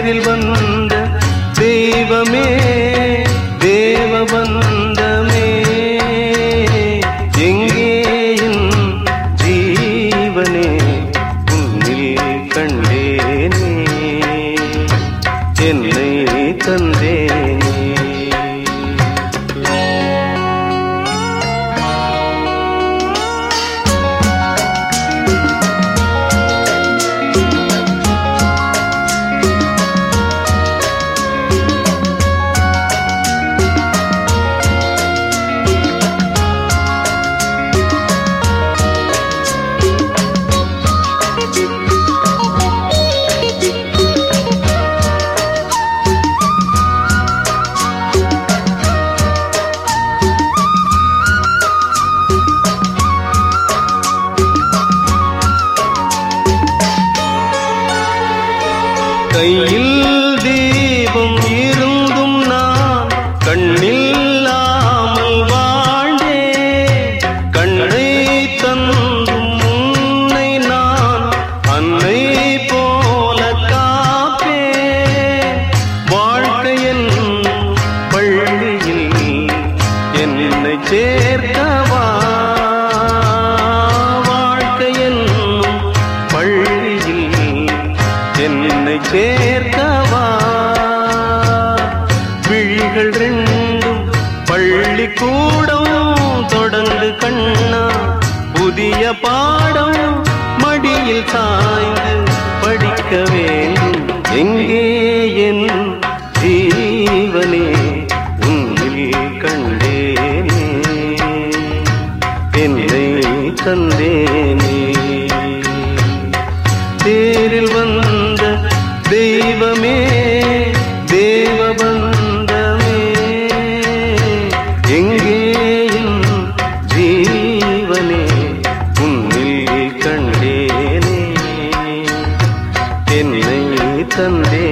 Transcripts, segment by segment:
വയറിൽ വന്നു ahí. சேர்க்கவா? விழிகள் ரெண்டும் பள்ளிக்கூடம் தொடர்ந்து கண்ணா. புதிய பாடம் மடியில் சாய்ந்து படிக்க வேண்டும். எங்கே என் ஜீவனே? உன்னில் கண்டேனே. என்னை தந்தேன். संदेश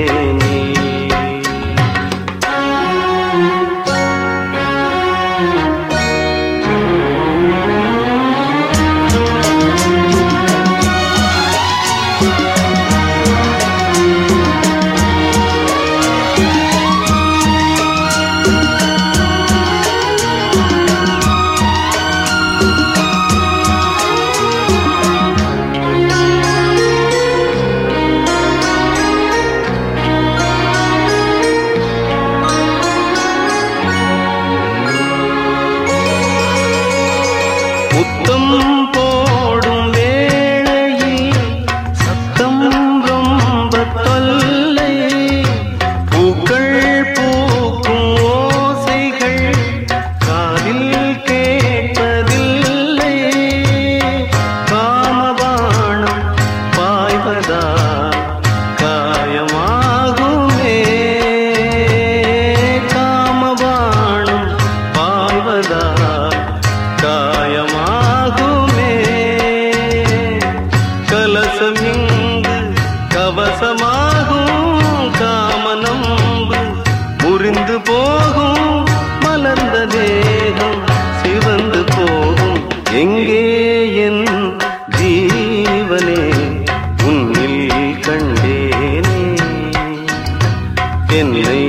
என்னை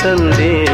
தந்தே